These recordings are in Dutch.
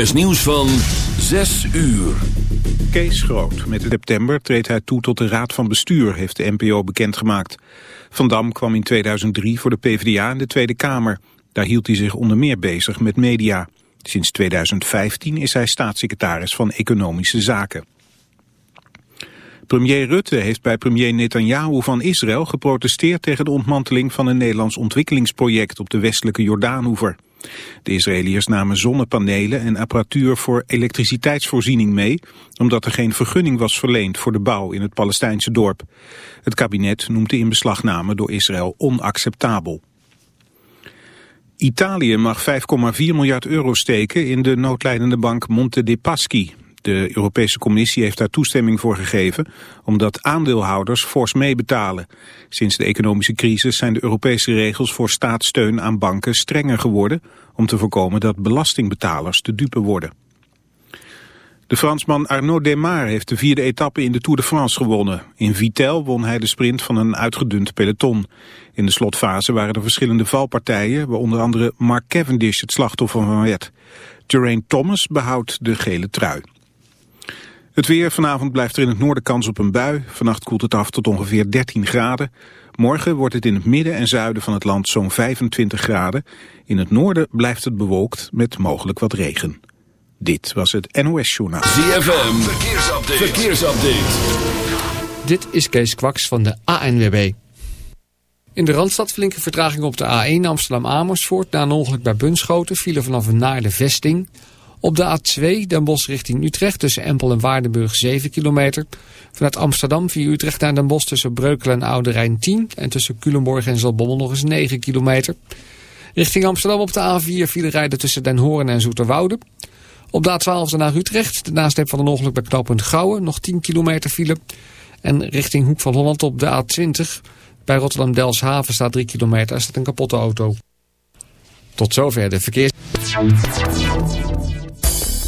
NOS nieuws van 6 uur. Kees Groot. Met september treedt hij toe tot de Raad van Bestuur, heeft de NPO bekendgemaakt. Van Dam kwam in 2003 voor de PvdA in de Tweede Kamer. Daar hield hij zich onder meer bezig met media. Sinds 2015 is hij staatssecretaris van Economische Zaken. Premier Rutte heeft bij premier Netanyahu van Israël geprotesteerd tegen de ontmanteling van een Nederlands ontwikkelingsproject op de westelijke Jordaanhoever. De Israëliërs namen zonnepanelen en apparatuur voor elektriciteitsvoorziening mee, omdat er geen vergunning was verleend voor de bouw in het Palestijnse dorp. Het kabinet noemt de inbeslagname door Israël onacceptabel. Italië mag 5,4 miljard euro steken in de noodlijdende bank Monte dei Paschi. De Europese Commissie heeft daar toestemming voor gegeven omdat aandeelhouders fors meebetalen. Sinds de economische crisis zijn de Europese regels voor staatssteun aan banken strenger geworden om te voorkomen dat belastingbetalers te dupe worden. De Fransman Arnaud Demar heeft de vierde etappe in de Tour de France gewonnen. In Vitel won hij de sprint van een uitgedund peloton. In de slotfase waren er verschillende valpartijen, waar onder andere Mark Cavendish het slachtoffer van werd. Geraint Thomas behoudt de gele trui. Het weer, vanavond blijft er in het noorden kans op een bui. Vannacht koelt het af tot ongeveer 13 graden. Morgen wordt het in het midden en zuiden van het land zo'n 25 graden. In het noorden blijft het bewolkt met mogelijk wat regen. Dit was het NOS Journaal. ZFM, verkeersupdate. verkeersupdate. Dit is Kees Kwaks van de ANWB. In de Randstad flinke vertraging op de A1 Amsterdam-Amersfoort... na een ongeluk bij Bunschoten vielen vanaf naar de vesting... Op de A2 Den Bosch richting Utrecht tussen Empel en Waardenburg 7 kilometer. Vanuit Amsterdam via Utrecht naar Den Bosch tussen Breukelen en Oude Rijn 10. En tussen Culemborg en Zalbommel nog eens 9 kilometer. Richting Amsterdam op de A4 file rijden tussen Den Hoorn en Zoeterwoude. Op de A12 naar Utrecht, de nasleep van een ongeluk bij knooppunt Gouwen, nog 10 kilometer file. En richting Hoek van Holland op de A20. Bij Rotterdam-Delshaven staat 3 kilometer, er staat een kapotte auto. Tot zover de verkeers...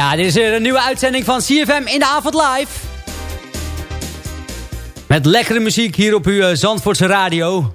Ja, dit is een nieuwe uitzending van CFM in de avond live. Met lekkere muziek hier op uw eh, Zandvoortse radio.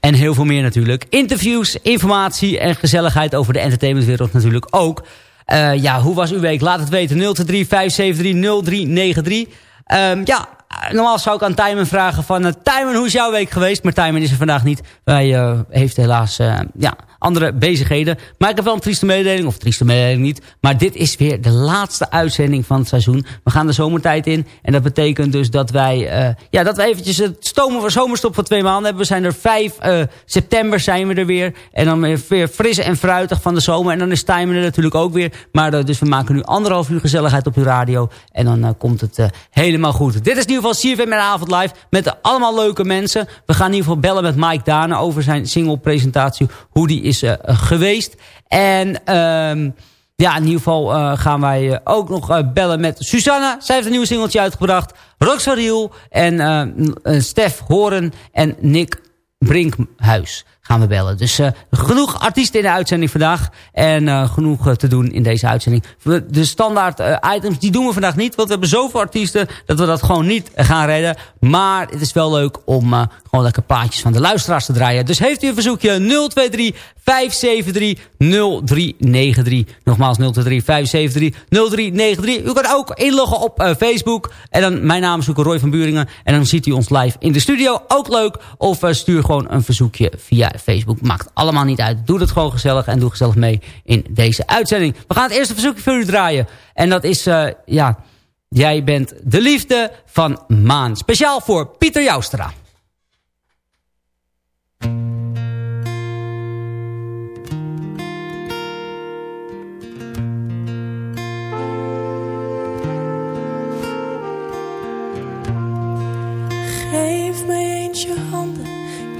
En heel veel meer natuurlijk. Interviews, informatie en gezelligheid over de entertainmentwereld natuurlijk ook. Uh, ja, hoe was uw week? Laat het weten. 023 573 0393. Um, ja, normaal zou ik aan Tijmen vragen van... Uh, Tijmen, hoe is jouw week geweest? Maar Tijmen is er vandaag niet. Hij heeft helaas ja, andere bezigheden. Maar ik heb wel een trieste mededeling, of trieste mededeling niet. Maar dit is weer de laatste uitzending van het seizoen. We gaan de zomertijd in. En dat betekent dus dat wij, uh, ja, dat we eventjes het stomen van zomerstop van twee maanden hebben. We zijn er 5 uh, september zijn we er weer. En dan weer fris en fruitig van de zomer. En dan is Timer er natuurlijk ook weer. Maar uh, dus we maken nu anderhalf uur gezelligheid op uw radio. En dan komt het helemaal goed. Dit is in ieder geval CFM met Avond Live. Met allemaal leuke mensen. We gaan in ieder geval bellen met Mike Dane over zijn single presentatie. Hoe die is uh, geweest. En um, ja, in ieder geval uh, gaan wij ook nog bellen met Susanna. Zij heeft een nieuw singeltje uitgebracht. Roxariel en Stef Horen en Nick Brinkhuis gaan we bellen. Dus uh, genoeg artiesten in de uitzending vandaag. En uh, genoeg uh, te doen in deze uitzending. De standaard items, die doen we vandaag niet. Want we hebben zoveel artiesten dat we dat gewoon niet gaan redden. Maar het is wel leuk om gewoon lekker plaatjes van de luisteraars te draaien. Dus heeft u een verzoekje 023 573 0393. Nogmaals 023 573 0393. U kan ook inloggen op Facebook. En dan mijn naam is Roy van Buringen. En dan ziet u ons live in de studio. Ook leuk. Of stuur gewoon een verzoekje via Facebook. Maakt allemaal niet uit. Doe het gewoon gezellig en doe gezellig mee in deze uitzending. We gaan het eerste verzoekje voor u draaien. En dat is, uh, ja, jij bent de liefde van Maan. Speciaal voor Pieter Joustra. Geef mij eens je handen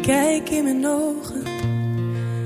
Kijk in mijn ogen.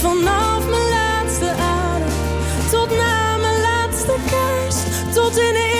Vanaf mijn laatste adem tot na mijn laatste kerst. Tot in de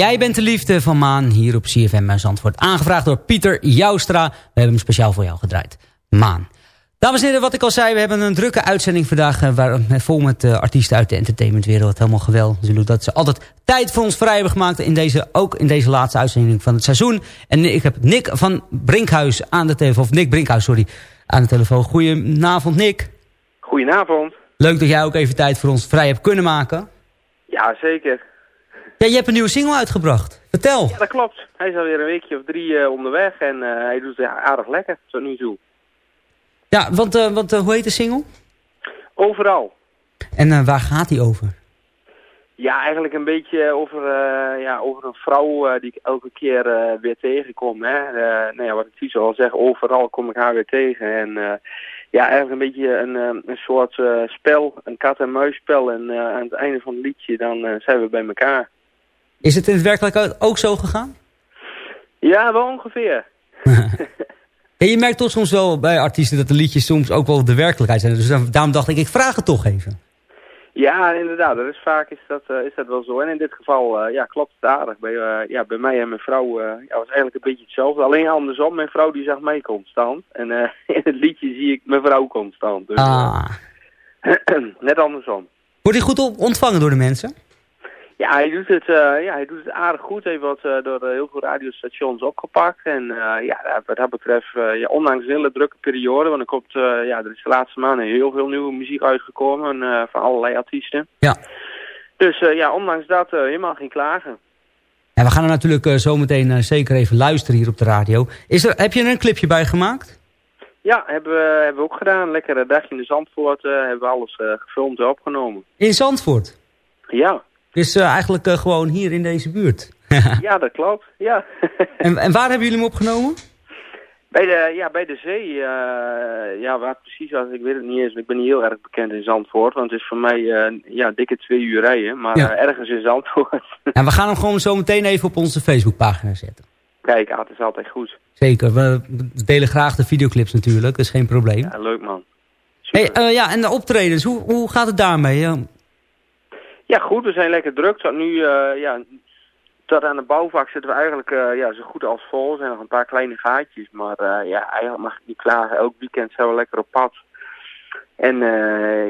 Jij bent de liefde van Maan hier op CFM Zandvoort. Aangevraagd door Pieter Joustra. We hebben hem speciaal voor jou gedraaid. Maan. Dames en heren, wat ik al zei, we hebben een drukke uitzending vandaag... eh, Waar, met- vol met eh, artiesten uit de entertainmentwereld. Helemaal geweldig dat ze altijd tijd voor ons vrij hebben gemaakt... In deze, ook in deze laatste uitzending van het seizoen. En ik heb Nick van Brinkhuis aan de telefoon... of Nick Brinkhuis, sorry, aan de telefoon. Goedenavond, Nick. Goedenavond. Leuk dat jij ook even tijd voor ons vrij hebt kunnen maken. Ja, zeker. Ja, je hebt een nieuwe single uitgebracht. Vertel. Ja, dat klopt. Hij is alweer een weekje of drie eh, onderweg en eh, hij doet het aardig lekker tot nu toe. Ja, want, eh, want hoe heet de single? Overal. En waar gaat die over? Ja, eigenlijk een beetje over, ja, over een vrouw die ik elke keer weer tegenkom. Hè. Nou ja, wat ik titel al zeg, overal kom ik haar weer tegen. En ja, eigenlijk een beetje een, een soort spel, een kat-en-muisspel. En eh, aan het einde van het liedje dan zijn we bij elkaar. Is het in het werkelijkheid ook zo gegaan? Ja, wel ongeveer. Ja, je merkt toch soms wel bij artiesten dat de liedjes soms ook wel de werkelijkheid zijn. Dus daarom dacht ik, ik vraag het toch even. Ja, inderdaad. Dat is vaak is dat, eh, is dat wel zo. En in dit geval eh, ja, klopt het aardig. Bij, eh, ja, bij mij en mijn vrouw ja, was eigenlijk een beetje hetzelfde. Alleen andersom. Mijn vrouw die zag mij constant. En in het liedje zie ik mijn vrouw constant. Dus, Ah. net andersom. Wordt hij goed ontvangen door de mensen? Ja, hij doet het, eh, ja, hij doet het aardig goed. Hij wordt eh, door eh, heel veel radiostations opgepakt. En ja, wat dat betreft, ja, ondanks een hele drukke periode, want er, komt, ja, er is de laatste maanden heel veel nieuwe muziek uitgekomen van allerlei artiesten. Ja. Dus ja, ondanks dat helemaal geen klagen. En we gaan er natuurlijk zometeen eh, zeker even luisteren hier op de radio. Is er, heb je er een clipje bij gemaakt? Ja, hebben we, hebben we ook gedaan. Lekker een dagje in de Zandvoort hebben we alles gefilmd en opgenomen. In Zandvoort. Ja, Dus eigenlijk eh, gewoon hier in deze buurt. ja dat klopt. Ja. en, en waar hebben jullie hem opgenomen? Bij de, ja, bij de zee, eh, ja, waar precies was, ik weet het niet eens. Ik ben niet heel erg bekend in Zandvoort, want het is voor mij, eh, ja, dikke twee uur rijden. Maar Ja. ergens in Zandvoort. En we gaan hem gewoon zo meteen even op onze Facebookpagina zetten. Kijk, ah, het is altijd goed. Zeker, we delen graag de videoclips natuurlijk, dat is geen probleem. Ja, leuk man. Hey, ja, en de optredens, hoe, hoe gaat het daarmee? Ja, goed, we zijn lekker druk. Tot nu, eh, ja, tot aan de bouwvak zitten we eigenlijk eh, ja, zo goed als vol. Er zijn nog een paar kleine gaatjes, maar eh, ja, eigenlijk mag ik niet klagen. Elk weekend zijn we lekker op pad. En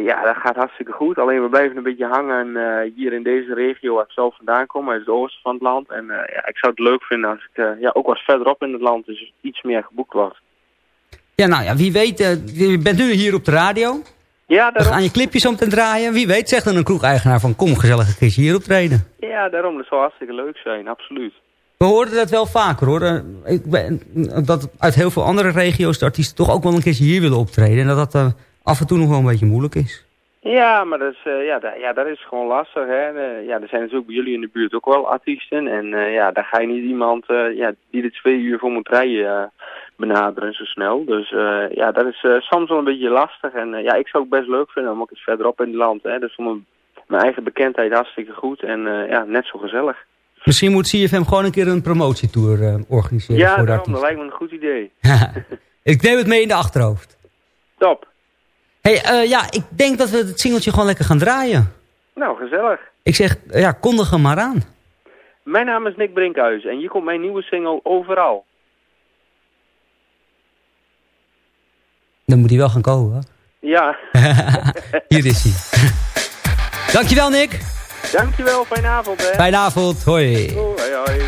ja, dat gaat hartstikke goed. Alleen we blijven een beetje hangen hier in deze regio waar ik zelf vandaan kom, uit het oosten van het land. En ja, ik zou het leuk vinden als ik ja, ook wat verderop in het land dus iets meer geboekt wordt. ja, nou ja, wie weet, je bent nu hier op de radio. Ja, We daarom. gaan je clipjes om te draaien. Wie weet zegt dan een kroegeigenaar van kom gezellig een keertje hier optreden. Ja, daarom. Dat zou hartstikke leuk zijn, absoluut. We hoorden dat wel vaker hoor. Eh, Ik ben, dat uit heel veel andere regio's de artiesten toch ook wel een keertje hier willen optreden. En dat dat eh, af en toe nog wel een beetje moeilijk is. Ja, maar dat is, eh, ja, dat, ja, dat is gewoon lastig. Hè. Ja, er zijn natuurlijk bij jullie in de buurt ook wel artiesten. En ja, daar ga je niet iemand ja, die er twee uur voor moet rijden benaderen zo snel. Dus eh, ja, dat is eh, soms wel een beetje lastig. En eh, ja, ik zou het best leuk vinden om ook eens verderop in het land. Hè. Is voor mijn, mijn eigen bekendheid hartstikke goed. En ja, net zo gezellig. Misschien moet CFM gewoon een keer een promotietour organiseren Ja, voor de daarom, dat lijkt me een goed idee. Ik neem het mee in de achterhoofd. Top. hey, ja, ik denk dat we het singeltje gewoon lekker gaan draaien. Nou, gezellig. Ik zeg, ja, kondig hem maar aan. Mijn naam is Nick Brinkhuis en hier komt mijn nieuwe single Overal. Dan moet hij wel gaan komen. Ja, Hier is hij. Dankjewel Nick. dankjewel. Fijne avond, hè. Fijne avond. Hoi. Hoi, hoi.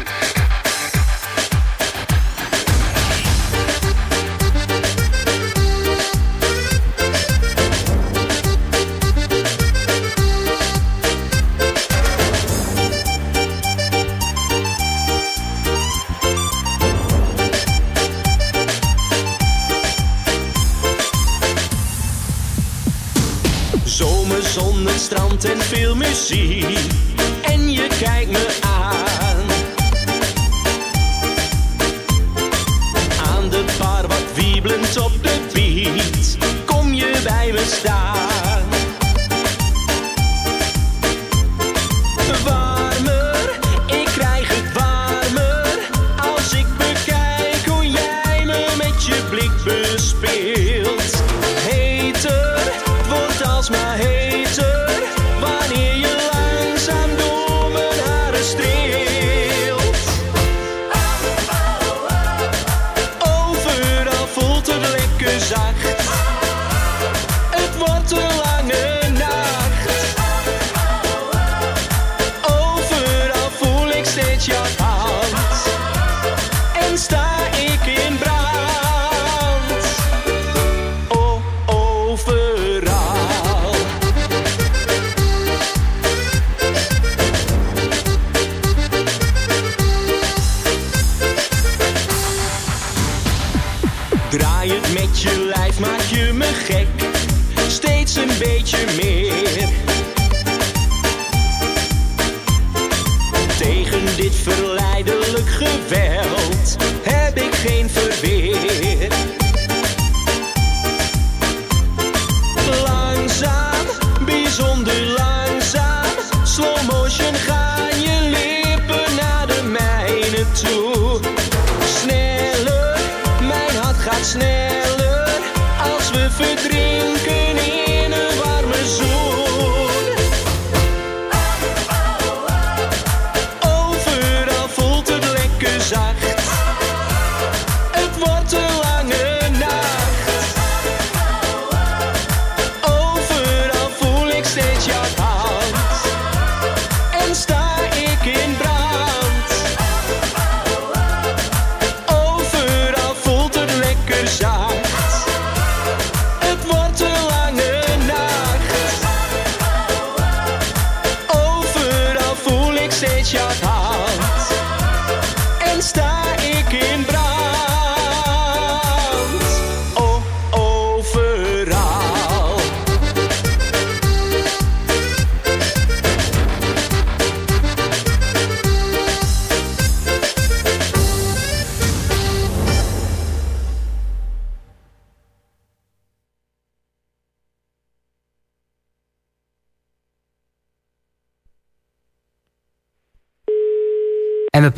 En Sneller, mijn hart gaat sneller. Als we verdrinken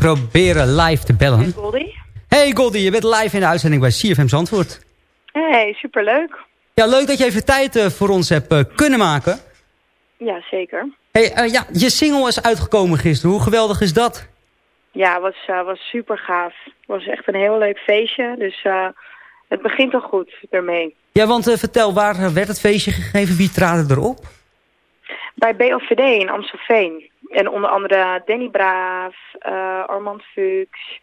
proberen live te bellen. Goldie. Hey Goldie, je bent live in de uitzending bij CFM Zandvoort. Hey, superleuk. Ja, leuk dat je even tijd eh, voor ons hebt eh, kunnen maken. Ja, zeker. Hey, eh, ja, je single is uitgekomen gisteren. Hoe geweldig is dat? Ja, was, was super gaaf. was echt een heel leuk feestje. Dus het begint al goed ermee. Ja, want vertel, waar werd het feestje gegeven? Wie traden erop? Bij BOVD in Amstelveen. En onder andere Danny Braaf, eh, Armand Fuchs,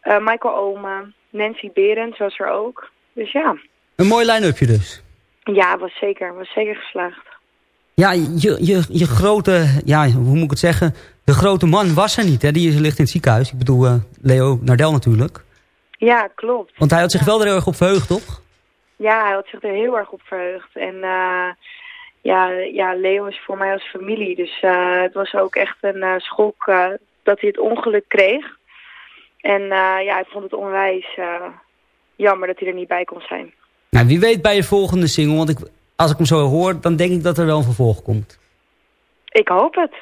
eh, Michael Oma, Nancy Berend was er ook. Dus ja, Een mooi line-upje dus. ja, was zeker, was zeker geslaagd. Ja, je, je, je grote, ja, hoe moet ik het zeggen? De grote man was er niet, hè? Die ligt in het ziekenhuis. Ik bedoel, eh, Leo Nardel natuurlijk. Ja, klopt. Want hij had zich wel er heel erg op verheugd, toch? Ja, hij had zich er heel erg op verheugd. En ja, ja, Leo is voor mij als familie. Dus eh, het was ook echt een eh, schok eh, dat hij het ongeluk kreeg. En ja, ik vond het onwijs jammer dat hij er niet bij kon zijn. Nou, wie weet bij je volgende single. Want ik, als ik hem zo hoor, dan denk ik dat er wel een vervolg komt. Ik hoop het.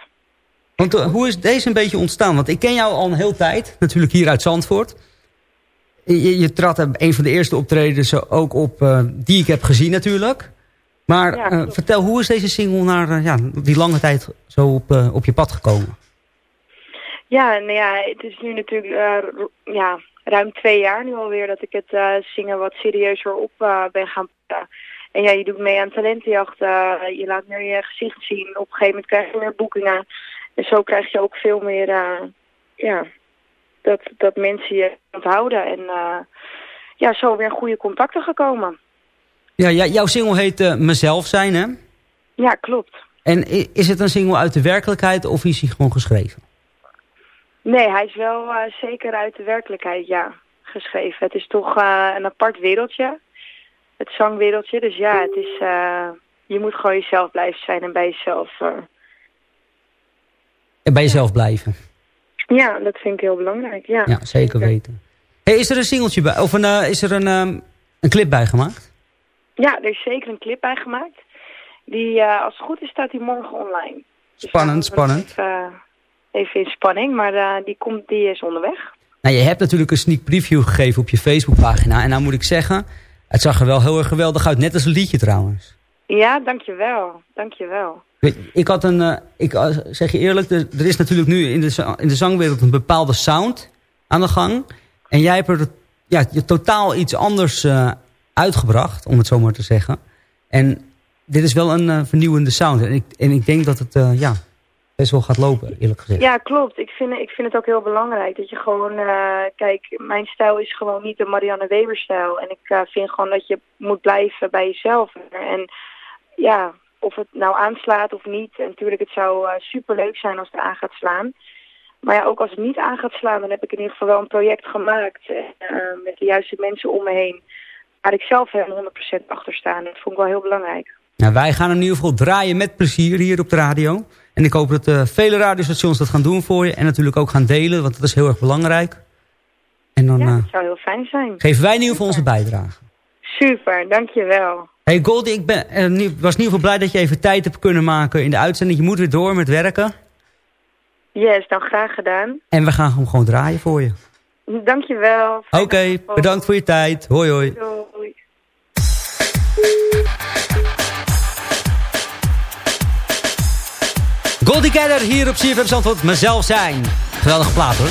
Want hoe is deze een beetje ontstaan? Want ik ken jou al een hele tijd, natuurlijk hier uit Zandvoort. Je, je trad een van de eerste optredens ook op, die ik heb gezien natuurlijk. Maar Ja, eh, vertel, hoe is deze single naar eh, ja, die lange tijd zo op, eh, op je pad gekomen? Ja, nou ja, het is nu natuurlijk ja, ruim twee jaar nu alweer dat ik het zingen wat serieuzer op ben gaan pakken. En ja, je doet mee aan talentenjacht, eh, je laat meer je gezicht zien. Op een gegeven moment krijg je meer boekingen. En zo krijg je ook veel meer, ja, dat, dat mensen je onthouden. En ja, zo weer goede contacten gekomen. Ja, jouw single heet eh, Mezelf zijn, hè? Ja, klopt. En is het een single uit de werkelijkheid of is hij gewoon geschreven? Nee, hij is wel eh, zeker uit de werkelijkheid, ja, geschreven. Het is toch eh, een apart wereldje, het zangwereldje. Dus ja, het is, je moet gewoon jezelf blijven zijn en bij jezelf. En bij jezelf blijven. Ja, dat vind ik heel belangrijk, ja. Ja, zeker weten. Hey, is er een singeltje bij? Of een, is er een, ehm, een clip bij gemaakt? Ja, er is zeker een clip bij gemaakt. Die, eh, als het goed is, staat die morgen online. Dus Spannend, spannend. Even, eh, even in spanning, maar eh, die, komt, die is onderweg. Nou, je hebt natuurlijk een sneak preview gegeven op je Facebookpagina. En nou moet ik zeggen, het zag er wel heel erg geweldig uit. Net als een liedje trouwens. Ja, dankjewel. Dankjewel. Ik had een, ik zeg je eerlijk, er, er is natuurlijk nu in de, in de zangwereld een bepaalde sound aan de gang. En jij hebt er ja, je totaal iets anders eh, uitgebracht, om het zo maar te zeggen. En dit is wel een eh, vernieuwende sound. En ik, en ik denk dat het eh, ja, best wel gaat lopen, eerlijk gezegd. Ja, klopt. Ik vind, ik vind het ook heel belangrijk dat je gewoon... eh, kijk, mijn stijl is gewoon niet de Marianne Weber-stijl. En ik vind gewoon dat je moet blijven bij jezelf. En ja, of het nou aanslaat of niet. En natuurlijk, het zou superleuk zijn als het aan gaat slaan. Maar ja, ook als het niet aan gaat slaan, dan heb ik in ieder geval wel een project gemaakt. met de juiste mensen om me heen waar ik zelf helemaal 100% achter staan. Dat vond ik wel heel belangrijk. Nou, wij gaan in ieder geval draaien met plezier hier op de radio. En ik hoop dat eh, vele radiostations dat gaan doen voor je. En natuurlijk ook gaan delen, want dat is heel erg belangrijk. En dan, dat eh, zou heel fijn zijn. Geven wij in ieder geval onze bijdrage. Super, dankjewel. Hey Goldie, ik ben, eh, was in ieder geval blij dat je even tijd hebt kunnen maken in de uitzending. Je moet weer door met werken. Yes, dan graag gedaan. En we gaan hem gewoon draaien voor je. Dankjewel. Oké, bedankt voor je tijd. Hoi hoi. Doei. Goldie Keller hier op CFM Zandvoort. Mezelf zijn. Geweldig plaat hoor.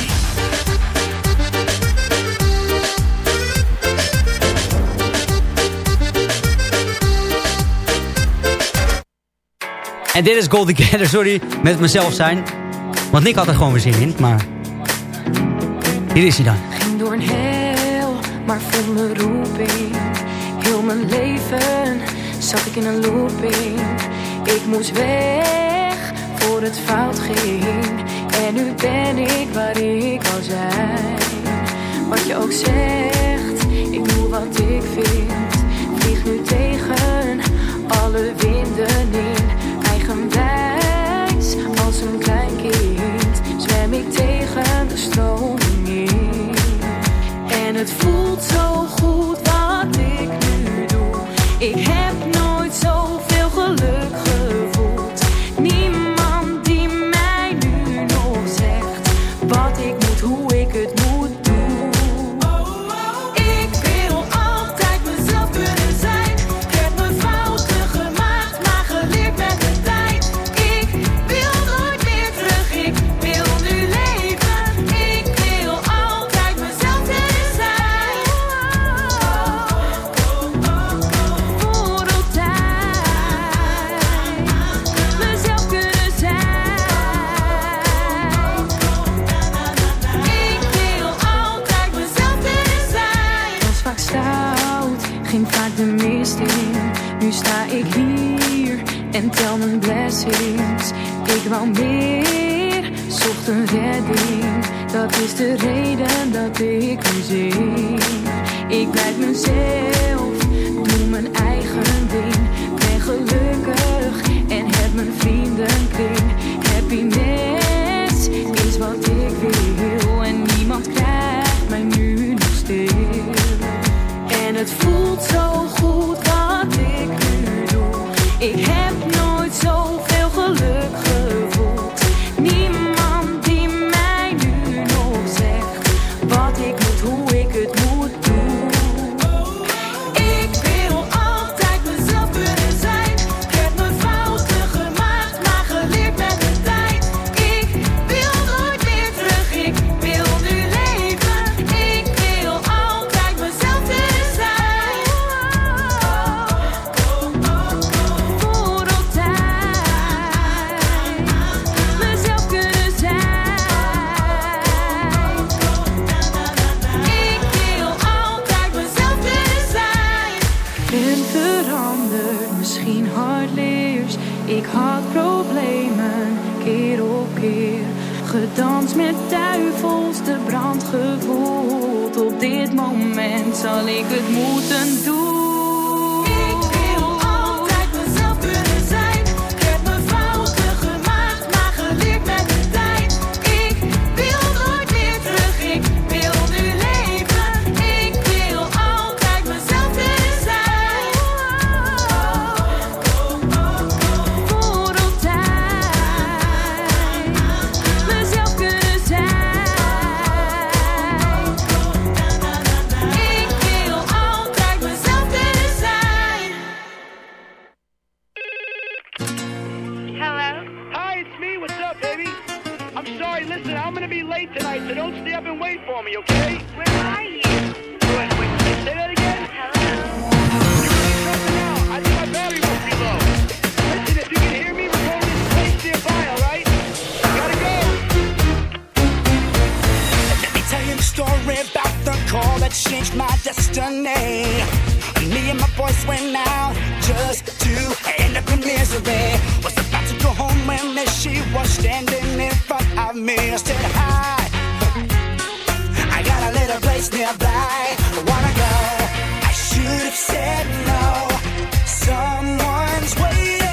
En dit is Goldie Keller, sorry, met mezelf zijn. Want Nick had er gewoon weer zin in, maar... Hier is dan. Ging door een heel, maar vol mijn roeping. Heel mijn leven zat ik in een looping. Ik moest weg voor het fout ging. En nu ben ik waar ik al zijn. Wat je ook zegt, ik doe wat ik vind. Vlieg nu tegen alle winden in. Eigenwijs als een klein kind zwem ik tegen de stroom het voelt zo goed wat ik nu doe. Ik heb Ik wou meer, zocht een redding. Dat is de reden dat ik u zie. Ik blijf mezelf, doe mijn eigen ding. Ben gelukkig en heb mijn vrienden kring. standing in front of me. I said, Hi, I got a little place nearby. I wanna go? I should have said no. Someone's waiting.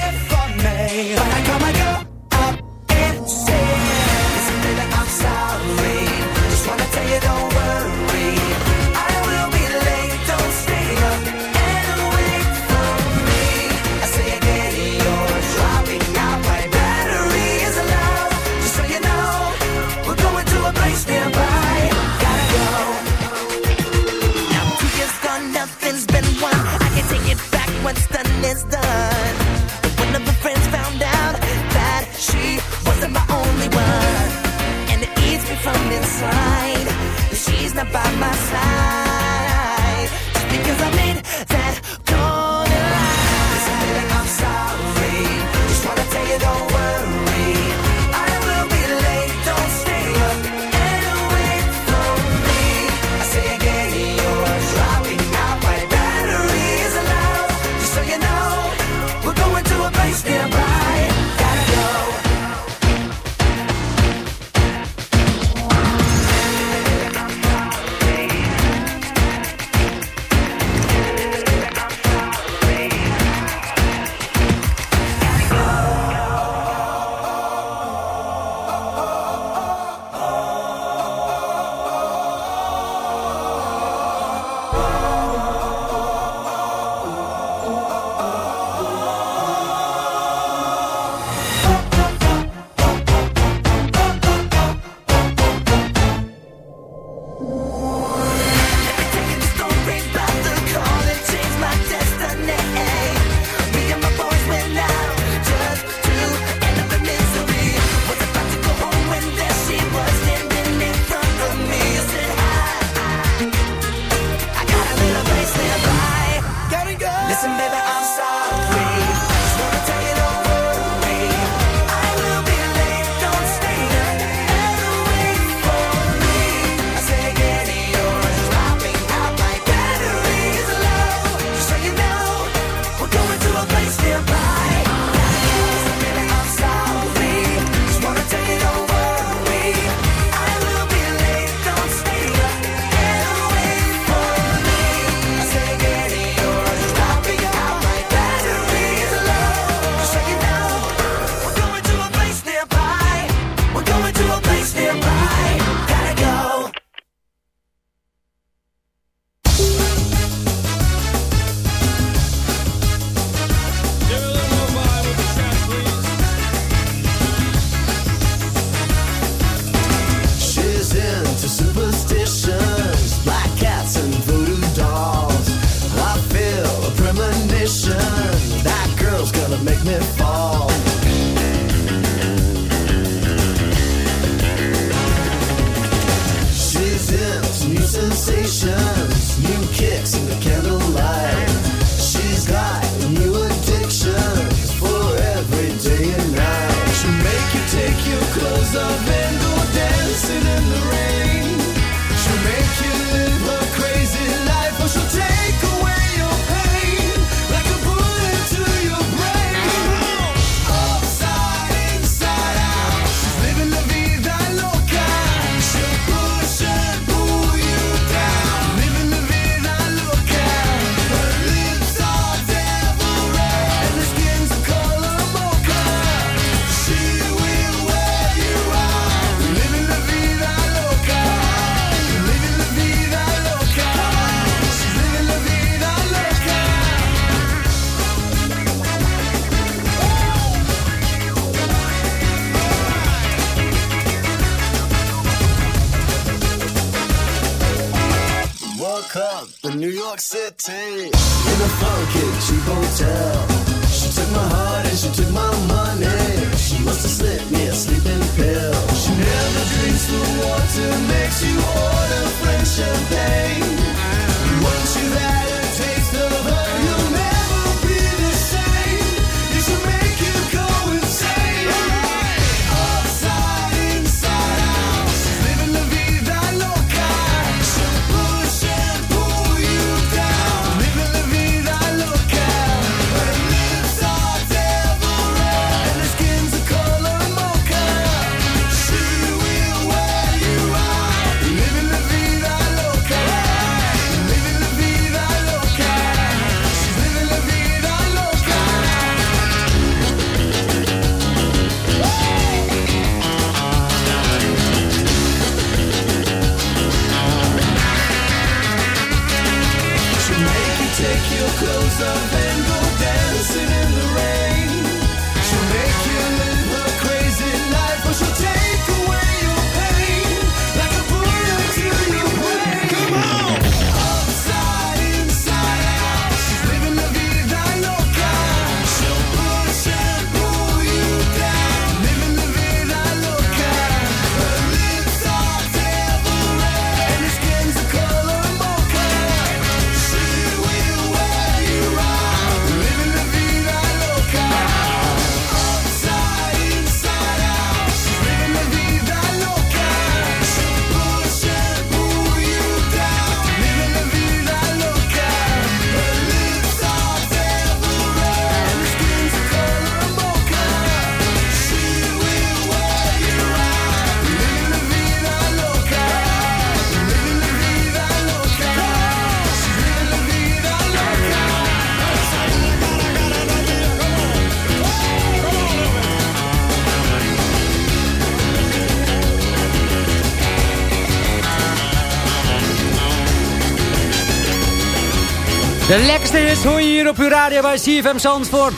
De lekkerste is hoe je hier op uw radio bij CFM Zandvoort.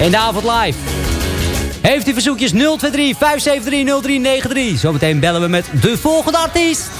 In de avond live. Heeft u verzoekjes 023 573 0393. Zometeen bellen we met de volgende artiest.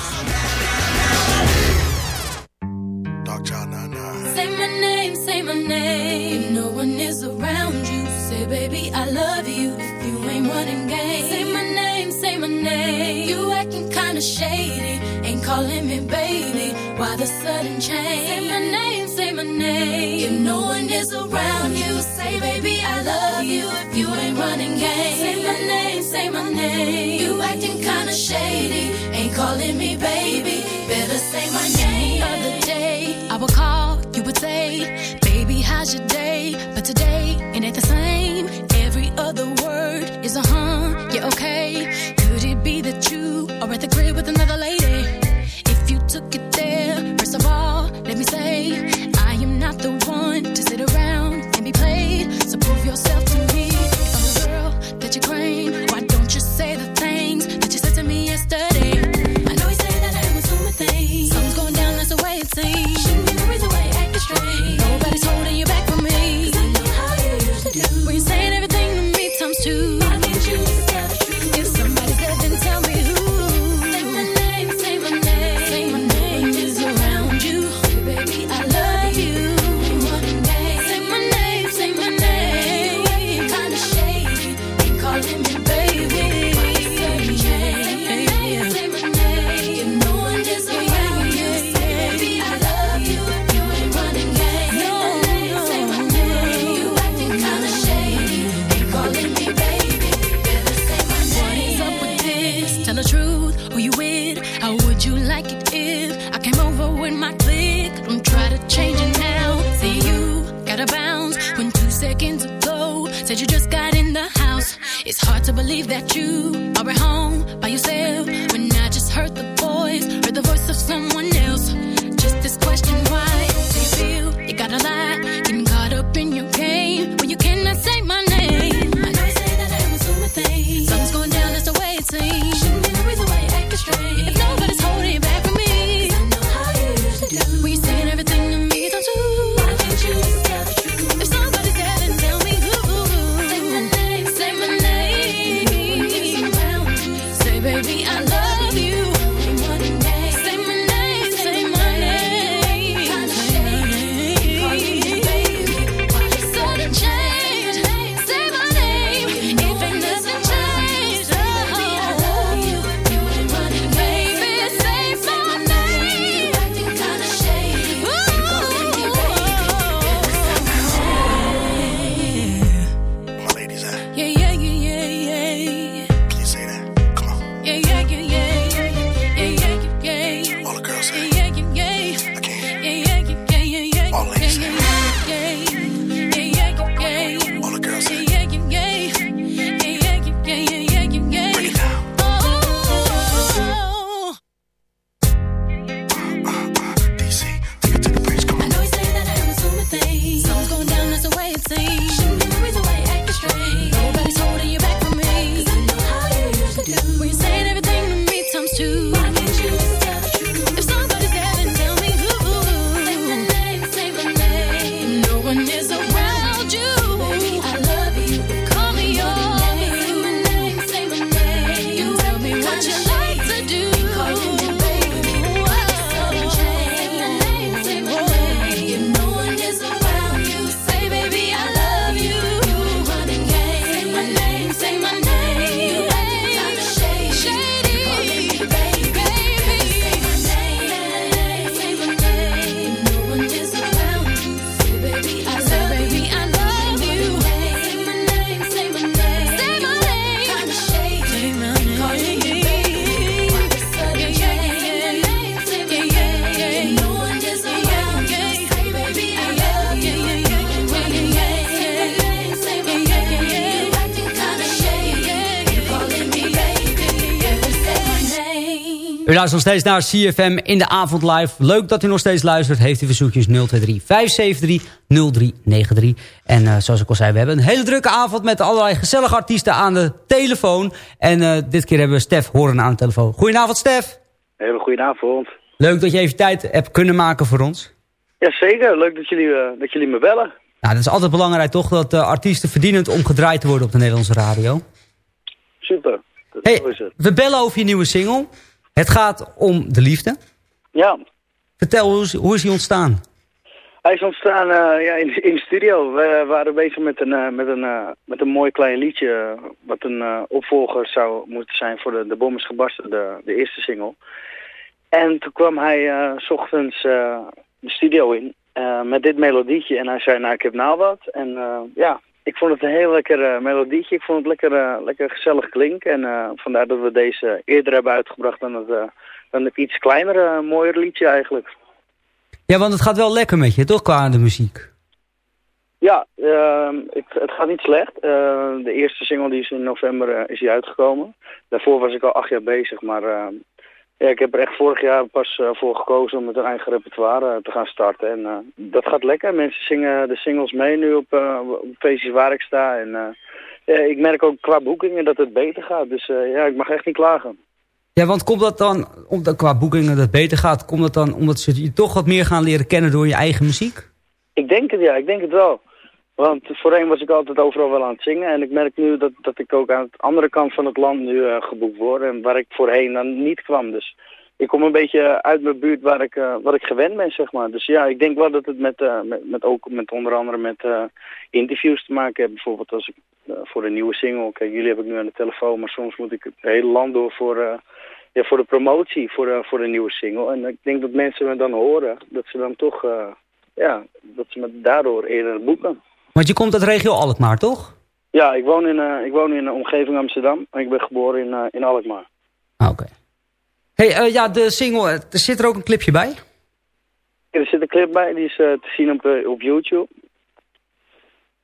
You acting kinda shady, ain't calling me baby. Better say my name. Other day, I would call, you would say, Baby, how's your day? But today, it ain't the same. Every other word is a huh, yeah, okay. U luistert nog steeds naar CFM in de avond live. Leuk dat u nog steeds luistert. Heeft u verzoekjes 023 573 0393. En eh, zoals ik al zei, we hebben een hele drukke avond met allerlei gezellige artiesten aan de telefoon. En eh, dit keer hebben we Stef Horen aan de telefoon. Goedenavond Stef. Hele goedenavond. Leuk dat je even tijd hebt kunnen maken voor ons. Jazeker, leuk dat jullie, eh, dat jullie me bellen. Nou, dat is altijd belangrijk toch, dat artiesten verdienend omgedraaid worden op de Nederlandse radio. Super, Hey, is het. we bellen over je nieuwe single. Het gaat om de liefde. Ja, Vertel, hoe is, hoe is die ontstaan? hij is ontstaan eh, ja, in, in de studio. We waren bezig met een, eh, met een, eh, met een mooi klein liedje, wat een opvolger zou moeten zijn voor de, de Bom is gebarsten, de, de eerste single. En toen kwam hij s ochtends de studio in met dit melodietje en hij zei, nou ik heb nou wat. En ja, ik vond het een heel lekker eh, melodietje. Ik vond het lekker, eh, lekker gezellig klinken. En eh, vandaar dat we deze eerder hebben uitgebracht dan het, dan het iets kleinere, mooier liedje eigenlijk. Ja, want het gaat wel lekker met je, toch, qua de muziek? Ja, ehm, ik, het gaat niet slecht. Eh, de eerste single die is in november is die uitgekomen. Daarvoor was ik al acht jaar bezig, maar ehm, ja, ik heb er echt vorig jaar pas eh, voor gekozen om met een eigen repertoire eh, te gaan starten. En eh, dat gaat lekker. Mensen zingen de singles mee nu op, eh, op feestjes waar ik sta. En ja, ik merk ook qua boekingen dat het beter gaat. Dus ja, ik mag echt niet klagen. Ja, want komt dat dan, omdat qua boekingen dat het beter gaat, komt dat dan omdat ze je toch wat meer gaan leren kennen door je eigen muziek? Ik denk het, ja. Ik denk het wel. Want voorheen was ik altijd overal wel aan het zingen. En ik merk nu dat, dat ik ook aan de andere kant van het land nu eh, geboekt word. En waar ik voorheen dan niet kwam. Dus ik kom een beetje uit mijn buurt waar ik, waar ik gewend ben, zeg maar. Dus ja, ik denk wel dat het met, eh, met, met ook met onder andere met interviews te maken heeft. Bijvoorbeeld als ik voor de nieuwe single... Kijk, jullie heb ik nu aan de telefoon. Maar soms moet ik het hele land door voor... ja, voor de promotie voor, de voor de nieuwe single. En ik denk dat mensen me dan horen, dat ze dan toch, ja, dat ze me daardoor eerder boeken. Want je komt uit regio Alkmaar, toch? Ja, ik woon in, eh, ik woon in de omgeving Amsterdam en ik ben geboren in, eh, in Alkmaar. Ah, oké. hey, eh, ja, de single, er zit er ook een clipje bij? Er zit een clip bij, die is te zien op, op YouTube.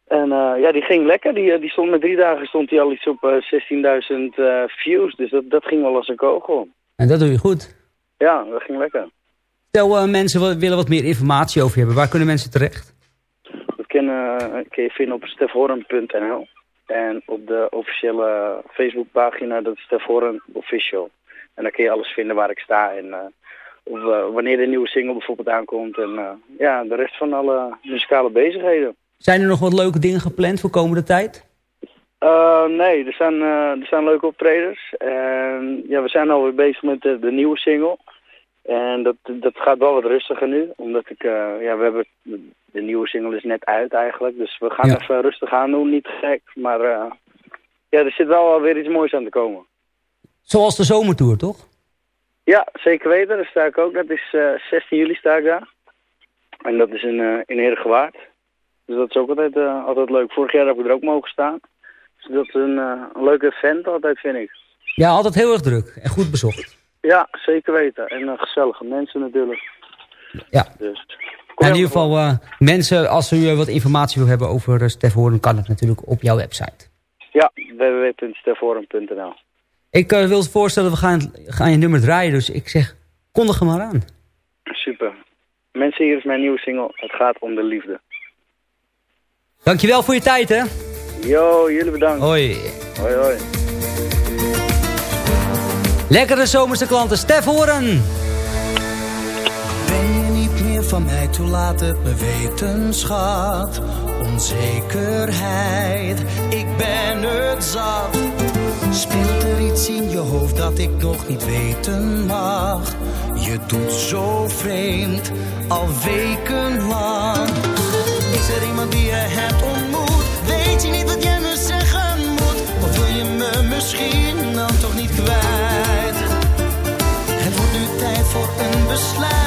En ja, die ging lekker. Die, die stond met drie dagen stond die al iets op eh, 16.000 eh, views. Dus dat, dat ging wel als een kogel. En dat doe je goed. Ja, dat ging lekker. Stel, mensen willen wat meer informatie over je hebben. Waar kunnen mensen terecht? Kun, eh, kun je vinden op stefhoren.nl. En op de officiële Facebookpagina, dat is Stef Horen Official. En daar kun je alles vinden waar ik sta en eh, of, eh, wanneer de nieuwe single bijvoorbeeld aankomt. En ja, de rest van alle muzikale bezigheden. Zijn er nog wat leuke dingen gepland voor komende tijd? Nee, er zijn, er zijn leuke optredens. En ja, we zijn alweer bezig met de, de nieuwe single. En dat, dat gaat wel wat rustiger nu. Omdat ik, eh, ja, we hebben, de nieuwe single is net uit eigenlijk. Dus we gaan Ja. even rustig aan doen, niet gek. Maar eh, ja, er zit wel weer iets moois aan te komen. Zoals de zomertour, toch? Ja, zeker weten. Daar sta ik ook. Dat is eh 16 juli sta ik daar. En dat is in, eh in Herengewaard. Dus dat is ook altijd, eh, altijd leuk. Vorig jaar heb ik er ook mogen staan. Dus dat is een, eh, een leuke event altijd, vind ik. Ja, altijd heel erg druk en goed bezocht. Ja, zeker weten. En eh, gezellige mensen natuurlijk. Ja. Dus, Nou, in ieder geval, eh, mensen, als u eh, wat informatie wil hebben over Stef Hoorn, kan het natuurlijk op jouw website. Ja, www.stefforum.nl Ik uh, wil voorstellen, we gaan, gaan je nummer draaien, dus ik zeg, kondig hem maar aan. Super. Mensen, hier is mijn nieuwe single. Het gaat om de liefde. Dankjewel voor je tijd, hè. Yo, jullie bedankt. Hoi. Hoi, hoi. Lekkere zomerse klanten, Stef Horen. Ben je niet meer van mij, toe laat het me weten, schat. Onzekerheid, ik ben het zat. Speelt er iets in je hoofd dat ik nog niet weten mag? Je doet zo vreemd, al wekenlang. Is er iemand die je hebt ontmoet? Weet je niet wat jij me zeggen moet? Of wil je me misschien dan toch niet kwijt? Voor een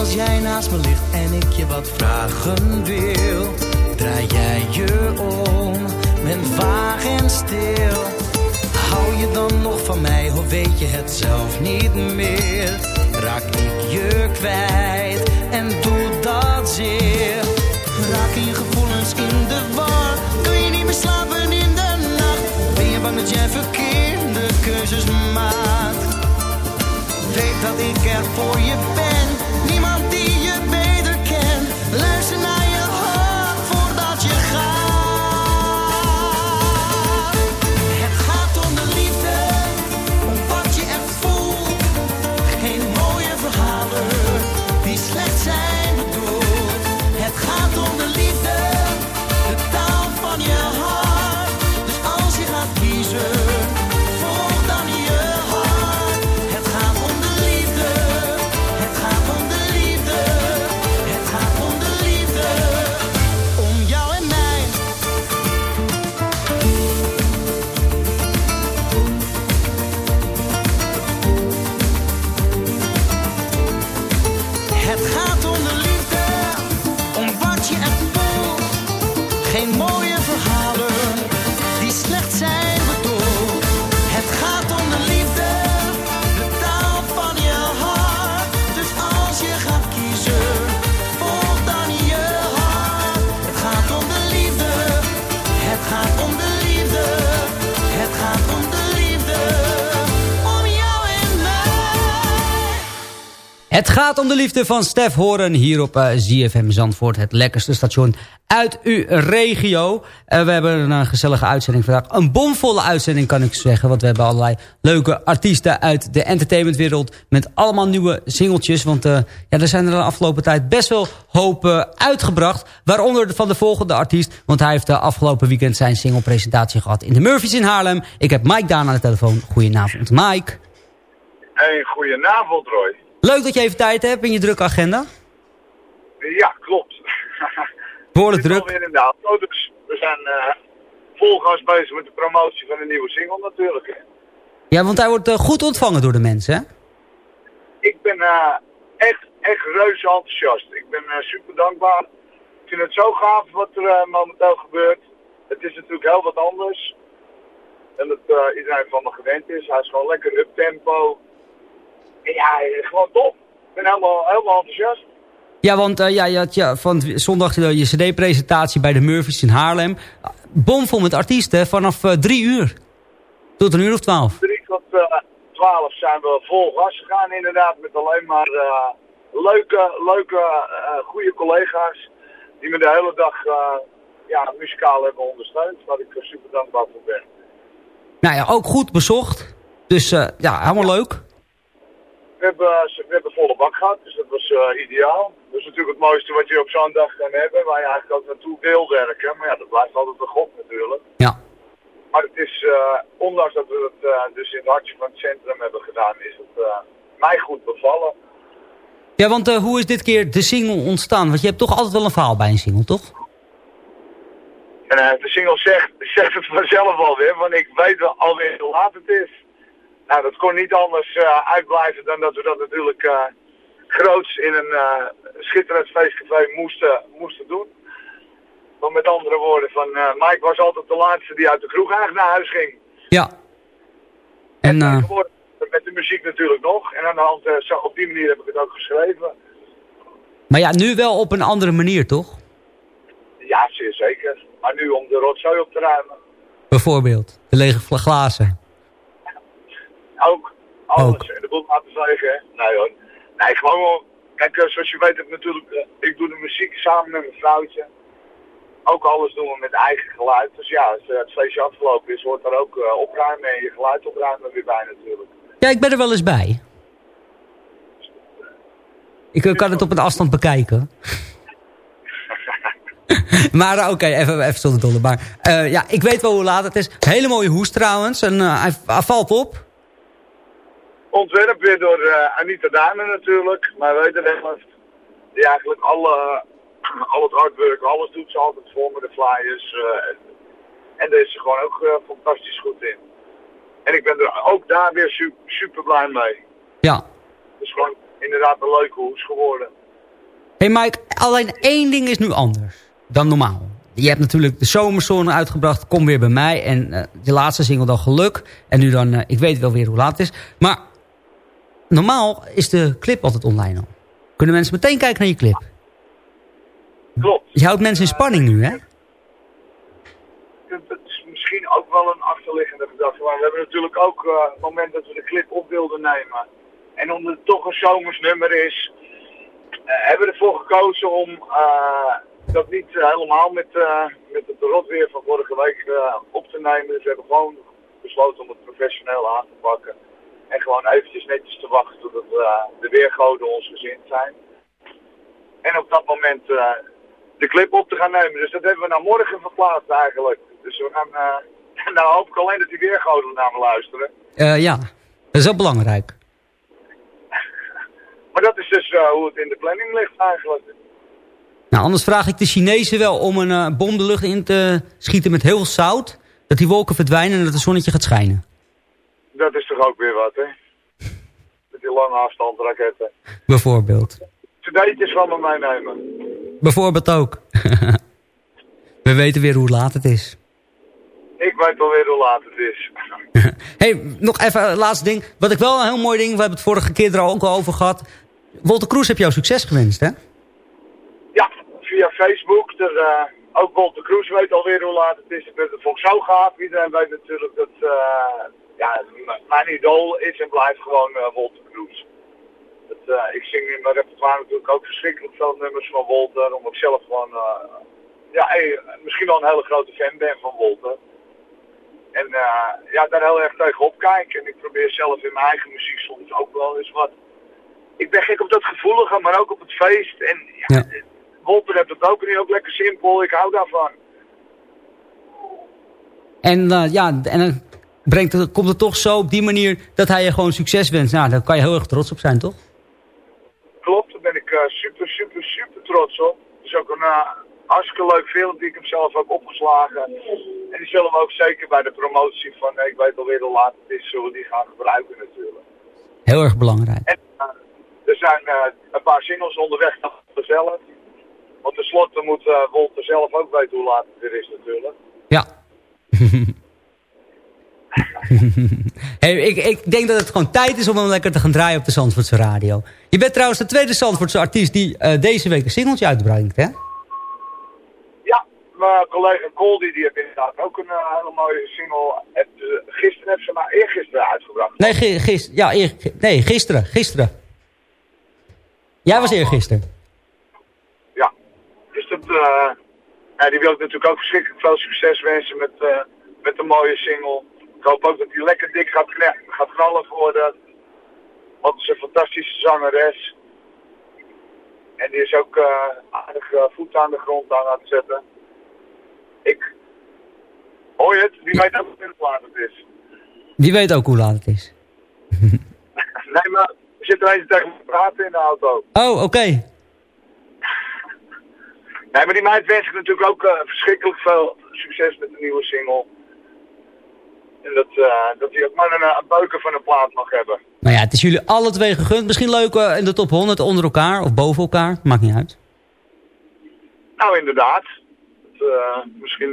naast me ligt en ik je wat vragen wil, draai jij je om, bent vaag en stil. Hou je dan nog van mij of weet je het zelf niet meer? Raak ik je kwijt en doe dat zeer? Raak je gevoelens in de war? Kun je niet meer slapen in de nacht? Ben je bang dat jij verkeerde keuzes maakt? Weet dat ik er voor je ben, Het gaat om de liefde van Stef Horen hier op eh, ZFM Zandvoort. Het lekkerste station uit uw regio. Eh, we hebben een eh, gezellige uitzending vandaag. Een bomvolle uitzending kan ik zeggen. Want we hebben allerlei leuke artiesten uit de entertainmentwereld. Met allemaal nieuwe singeltjes. Want ja, er zijn er de afgelopen tijd best wel hoop uitgebracht. Waaronder van de volgende artiest. Want hij heeft de afgelopen weekend zijn singlepresentatie gehad in de Murphys in Haarlem. Ik heb Mike Daan aan de telefoon. Goedenavond Mike. Hey, goedenavond Roy. Leuk dat je even tijd hebt in je drukke agenda. Ja, klopt. Behoorlijk druk. alweer in de dus we zijn eh vol gas bezig met de promotie van een nieuwe single natuurlijk. hè. Ja, want hij wordt eh, goed ontvangen door de mensen, hè? Ik ben eh, echt, echt reuze enthousiast. Ik ben eh, super dankbaar. Ik vind het zo gaaf wat er eh, momenteel gebeurt. Het is natuurlijk heel wat anders. En dat eh, iedereen van me gewend is. Hij is gewoon lekker up tempo. Ja, gewoon top. Ik ben helemaal, helemaal enthousiast. Ja, want eh, ja, je had ja, van zondag je cd-presentatie bij de Murphys in Haarlem. Bomvol met artiesten vanaf eh, drie uur. Tot een uur of twaalf. 3 tot eh 12 zijn we vol gas gegaan inderdaad met alleen maar leuke, leuke, goede collega's die me de hele dag ja, muzikaal hebben ondersteund, waar ik er super dankbaar voor ben. Nou ja, ook goed bezocht. Dus ja, helemaal leuk. We hebben, we hebben volle bak gehad, dus dat was eh, ideaal. Dat is natuurlijk het mooiste wat je op zo'n dag kan hebben, waar je eigenlijk ook naartoe wil werken. Maar ja, dat blijft altijd een gok natuurlijk. Ja. Maar het is, eh, ondanks dat we het eh, dus in het hartje van het centrum hebben gedaan, is het eh, mij goed bevallen. Ja, want eh, hoe is dit keer de single ontstaan? Want je hebt toch altijd wel een verhaal bij een single, toch? En eh, de single zegt, zegt het vanzelf alweer, want ik weet wel alweer hoe laat het is. Nou, dat kon niet anders eh, uitblijven dan dat we dat natuurlijk eh, groots in een eh, schitterend feestcafé moesten, moesten doen. Want met andere woorden, van, Mike was altijd de laatste die uit de kroeg eigenlijk naar huis ging. Ja. En Met de muziek natuurlijk nog. En aan de hand, zo, op die manier heb ik het ook geschreven. maar ja, nu wel op een andere manier, toch? Ja, zeer zeker. Maar nu om de rotzooi op te ruimen. Bijvoorbeeld, de lege gla- glazen. Ook alles in de boel laten hè? Nee hoor. Nee, gewoon. Kijk, eh, zoals je weet heb natuurlijk. eh, ik doe de muziek samen met mijn vrouwtje. Ook alles doen we met eigen geluid. Dus ja, als eh, het feestje afgelopen is, hoort er ook opruimen en je geluid opruimen weer bij natuurlijk. Ja, ik ben er wel eens bij. Ik kan het op een afstand bekijken. maar oké, even, even zonder dolle. Maar ja, ik weet wel hoe laat het is. Hele mooie hoes trouwens. En hij, hij valt op. Ontwerp weer door eh, Anita Duimen natuurlijk, mijn wederhelft. Die eigenlijk alle, al het artwork, alles doet ze altijd voor met de flyers. eh, en, en daar is ze gewoon ook eh, fantastisch goed in. En ik ben er ook daar weer super, super blij mee. Ja. Het is gewoon inderdaad een leuke hoes geworden. hey Mike, alleen één ding is nu anders dan normaal. Je hebt natuurlijk de zomerzone uitgebracht, Kom weer bij mij. En uh, de laatste single dan Geluk. En nu dan, uh, ik weet wel weer hoe laat het is. Maar normaal is de clip altijd online al. Kunnen mensen meteen kijken naar je clip? Klopt. Je houdt mensen in spanning nu, hè? Dat is misschien ook wel een achterliggende gedachte. Maar we hebben natuurlijk ook uh, het moment dat we de clip op wilden nemen. En omdat het toch een zomersnummer is, hebben we ervoor gekozen om dat niet helemaal met, met het rotweer van vorige week op te nemen. Dus we hebben gewoon besloten om het professioneel aan te pakken. En gewoon eventjes netjes te wachten totdat de weergoden ons gezind zijn. En op dat moment de clip op te gaan nemen. Dus dat hebben we naar morgen verplaatst eigenlijk. Dus we gaan, nou hoop ik alleen dat die weergoden naar me luisteren. ja, dat is ook belangrijk. maar dat is dus hoe het in de planning ligt eigenlijk. Nou, anders vraag ik de Chinezen wel om een uh, bom de lucht in te schieten met heel veel zout. Dat die wolken verdwijnen en dat het zonnetje gaat schijnen. Dat is toch ook weer wat, hè? Met die lange afstandsraketten. Bijvoorbeeld. Cd'tjes van me meenemen. Bijvoorbeeld ook. We weten weer hoe laat het is. Ik weet alweer hoe laat het is. hey, nog even een laatste ding. Wat ik wel een heel mooi ding, we hebben het vorige keer er ook al over gehad. Wolter Kroes heb jou succes gewenst, hè? via Facebook. Er, uh, ook Walter Kroes weet alweer hoe laat het is. Het vond ik zo gaaf. Iedereen weet natuurlijk dat uh, ja, mijn idool is en blijft gewoon uh, Walter Kroes. Dat, ik zing in mijn repertoire natuurlijk ook verschrikkelijk veel nummers van Walter. Omdat ik zelf gewoon ja, hey, misschien wel een hele grote fan ben van Walter. En ja, daar heel erg tegenop kijk. En ik probeer zelf in mijn eigen muziek soms ook wel eens wat. Ik ben gek op dat gevoelige, maar ook op het feest. En ja, ja. Wolter heeft het ook niet ook lekker simpel. Ik hou daarvan. En uh, ja, en brengt komt het toch zo op die manier dat hij je gewoon succes wenst. Nou, daar kan je heel erg trots op zijn, toch? Klopt, daar ben ik uh, super, super, super trots op. Het is ook een uh, hartstikke leuk film die ik hem zelf ook opgeslagen. En die zullen we ook zeker bij de promotie van, ik weet alweer hoe laat het is, zullen we die gaan gebruiken natuurlijk. Heel erg belangrijk. En er zijn een paar singles onderweg naar zelf. Want tenslotte moet Wolter zelf ook weten hoe laat het weer is natuurlijk. Ja. hey, ik, ik denk dat het gewoon tijd is om hem lekker te gaan draaien op de Zandvoortse radio. Je bent trouwens de tweede Zandvoortse artiest die uh, deze week een singeltje uitbrengt, hè? Ja, mijn collega Coldy die heeft inderdaad ook een uh, hele mooie single. Het, gisteren heeft ze maar eergisteren uitgebracht. Nee, gisteren. Ja, eer, nee, gisteren. Gisteren. Jij was eergisteren. Dus dat, ja, die wil ik natuurlijk ook verschrikkelijk veel succes wensen met, met een mooie single. Ik hoop ook dat hij lekker dik gaat, gaat knallen voor de, want het is een fantastische zangeres. En die is ook uh, aardig uh, voet aan de grond aan het zetten. Ik... Hoor je het? Wie weet ook hoe laat het is. Wie weet ook hoe laat het is. nee, maar er zit er eens tegen me praten in de auto. Oh, oké. Okay. Nee, maar die meid wens ik natuurlijk ook uh, verschrikkelijk veel succes met de nieuwe single. En dat, uh, dat hij ook maar een, een beuken van een plaat mag hebben. Nou ja, het is jullie alle twee gegund. Misschien leuk uh, in de top 100 onder elkaar of boven elkaar. Maakt niet uit. Nou, inderdaad. Dat, misschien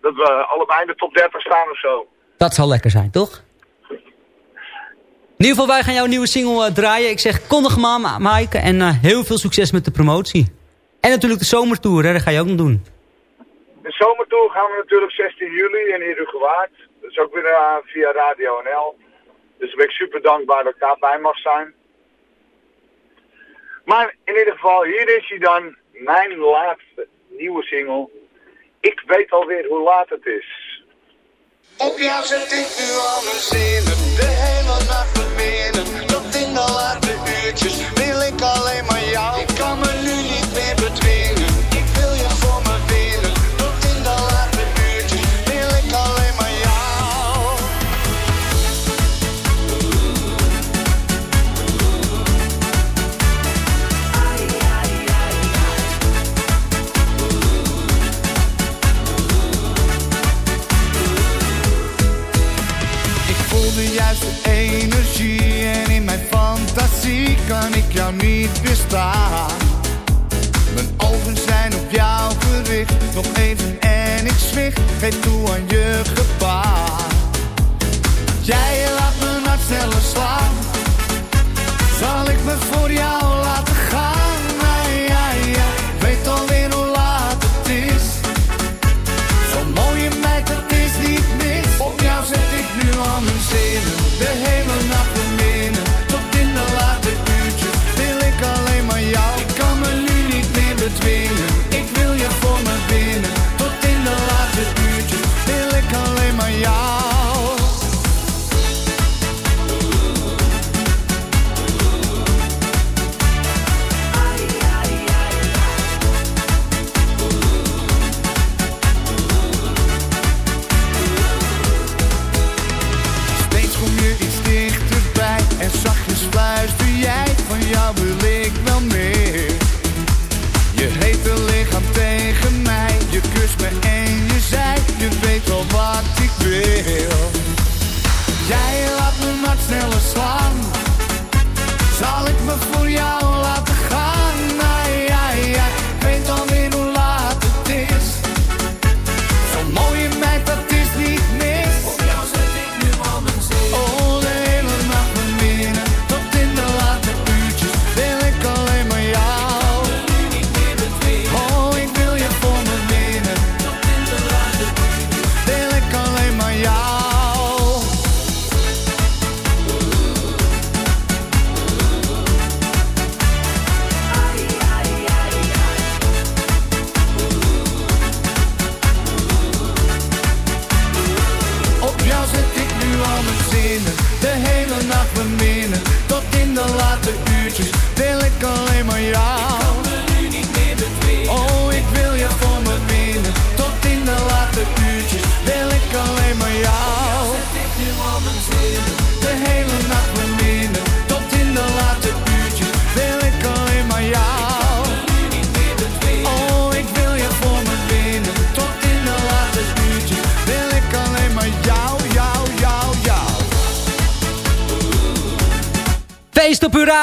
dat we allebei in de top 30 staan of zo. Dat zal lekker zijn, toch? In ieder geval, wij gaan jouw nieuwe single draaien. Ik zeg, kondig hem aan, Maaike. En heel veel succes met de promotie. En natuurlijk de zomertour, hè, dat ga je ook nog doen. De zomertour gaan we natuurlijk 16 juli in Herugewaard. Dat is ook weer uh, via Radio NL. Dus ben ik super dankbaar dat ik daarbij mag zijn. Maar in ieder geval, hier is hij dan, mijn laatste nieuwe single. Ik weet alweer hoe laat het is. Op jou zet ik nu al mijn zinnen, de hele nacht bewinnen. Tot in de late uurtjes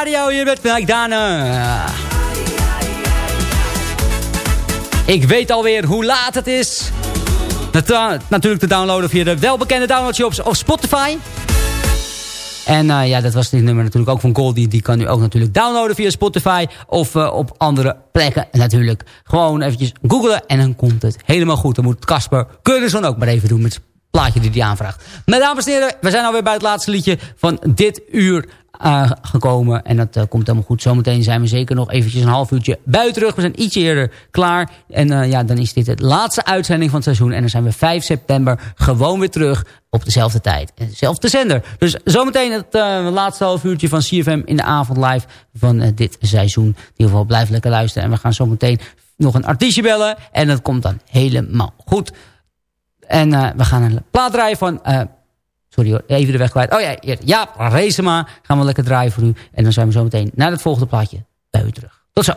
radio, hier met Mike Dane. Ik weet alweer hoe laat het is. Natu- natuurlijk te downloaden via de welbekende downloadshops of Spotify. En eh, ja, dat was dit nummer natuurlijk ook van Goldie. Die kan u ook natuurlijk downloaden via Spotify of eh, op andere plekken natuurlijk. Gewoon eventjes googlen en dan komt het helemaal goed. Dan moet Casper Keurderson ook maar even doen met plaatje die hij aanvraagt. Mijn dames en heren, we zijn alweer bij het laatste liedje van dit uur eh, gekomen. En dat eh, komt helemaal goed. Zometeen zijn we zeker nog eventjes een half uurtje buiten terug. We zijn ietsje eerder klaar. En eh, ja, dan is dit het laatste uitzending van het seizoen. En dan zijn we 5 september gewoon weer terug op dezelfde tijd. En dezelfde zender. Dus zometeen het laatste half uurtje van CFM in de avond live van dit seizoen. In ieder geval blijf lekker luisteren. En we gaan zometeen nog een artiestje bellen. En dat komt dan helemaal goed. En eh, we gaan een plaat draaien van... eh, sorry hoor, even de weg kwijt. Oh ja, hier, Jaap Reesema gaan we lekker draaien voor u. En dan zijn we zo meteen naar het volgende plaatje bij u terug. Tot zo.